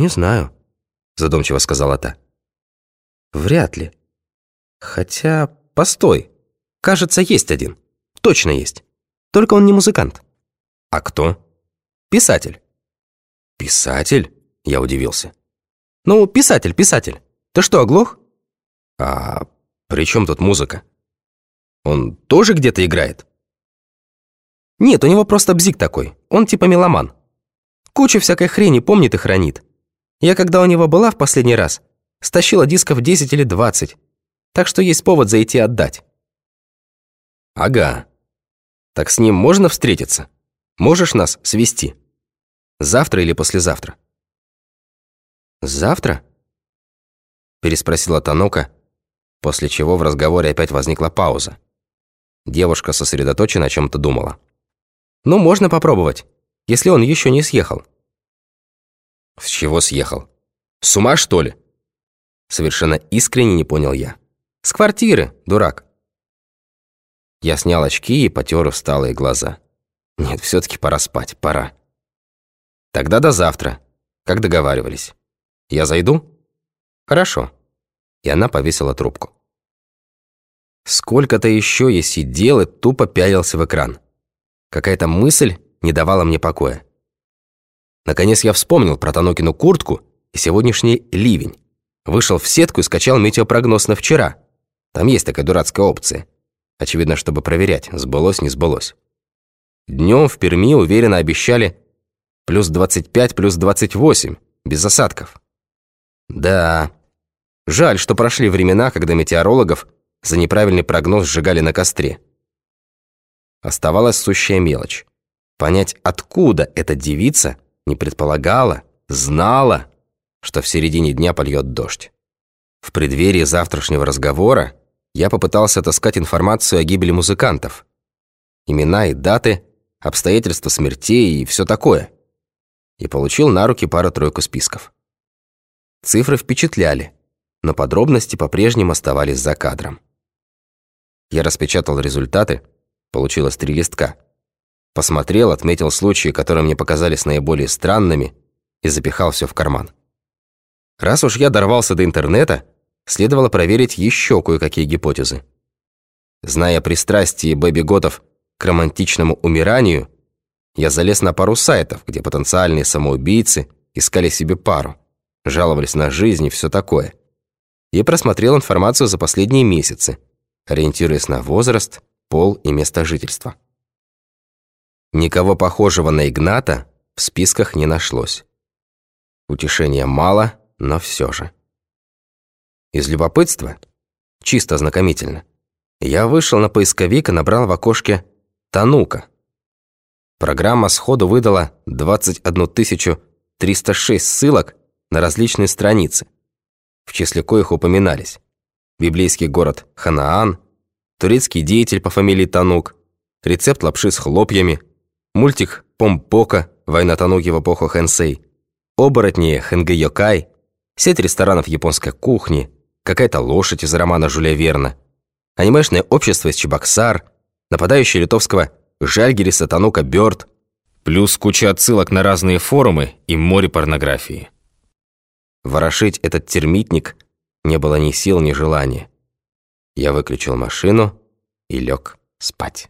«Не знаю», — задумчиво сказала та. «Вряд ли. Хотя, постой. Кажется, есть один. Точно есть. Только он не музыкант». «А кто?» «Писатель». «Писатель?» — я удивился. «Ну, писатель, писатель. Ты что, оглох?» «А при чем тут музыка? Он тоже где-то играет?» «Нет, у него просто бзик такой. Он типа меломан. Кучу всякой хрени помнит и хранит. Я когда у него была в последний раз, стащила дисков 10 или 20. Так что есть повод зайти отдать». «Ага. Так с ним можно встретиться? Можешь нас свести? Завтра или послезавтра?» «Завтра?» Переспросила Танока, после чего в разговоре опять возникла пауза. Девушка сосредоточенно о чем-то думала. «Ну, можно попробовать, если он еще не съехал». «С чего съехал? С ума, что ли?» Совершенно искренне не понял я. «С квартиры, дурак». Я снял очки и потер усталые глаза. Нет, все таки пора спать, пора. Тогда до завтра, как договаривались. Я зайду? Хорошо. И она повесила трубку. Сколько-то еще я сидел и тупо пялился в экран. Какая-то мысль не давала мне покоя. Наконец я вспомнил про Танокину куртку и сегодняшний ливень. Вышел в сетку и скачал метеопрогноз на вчера. Там есть такая дурацкая опция. Очевидно, чтобы проверять, сбылось, не сбылось. Днем в Перми уверенно обещали плюс 25, плюс 28, без осадков. Да, жаль, что прошли времена, когда метеорологов за неправильный прогноз сжигали на костре. Оставалась сущая мелочь. Понять, откуда эта девица не предполагала, знала, что в середине дня польет дождь. В преддверии завтрашнего разговора я попытался отыскать информацию о гибели музыкантов. Имена и даты, обстоятельства смертей и все такое. И получил на руки пару-тройку списков. Цифры впечатляли, но подробности по-прежнему оставались за кадром. Я распечатал результаты, получилось три листка. Посмотрел, отметил случаи, которые мне показались наиболее странными, и запихал все в карман. Раз уж я дорвался до интернета, следовало проверить еще кое-какие гипотезы. Зная пристрастие Бэби Готов к романтичному умиранию, я залез на пару сайтов, где потенциальные самоубийцы искали себе пару, жаловались на жизнь и все такое. И просмотрел информацию за последние месяцы, ориентируясь на возраст, пол и место жительства. Никого похожего на Игната в списках не нашлось. Утешения мало, но все же. Из любопытства, чисто ознакомительно, я вышел на поисковик и набрал в окошке «Танука». Программа сходу выдала 21 306 ссылок на различные страницы, в числе коих упоминались библейский город Ханаан, турецкий деятель по фамилии Танук, рецепт лапши с хлопьями, мультик Помпока, война Тануки в эпоху Хэнсэй, оборотни Хэнгэ сеть ресторанов японской кухни, какая-то лошадь из романа Жюля Верна, анимешное общество из Чебоксар, нападающий литовского Жальгериса Танука Бёрд, плюс куча отсылок на разные форумы и море порнографии. Ворошить этот термитник не было ни сил, ни желания. Я выключил машину и лег спать.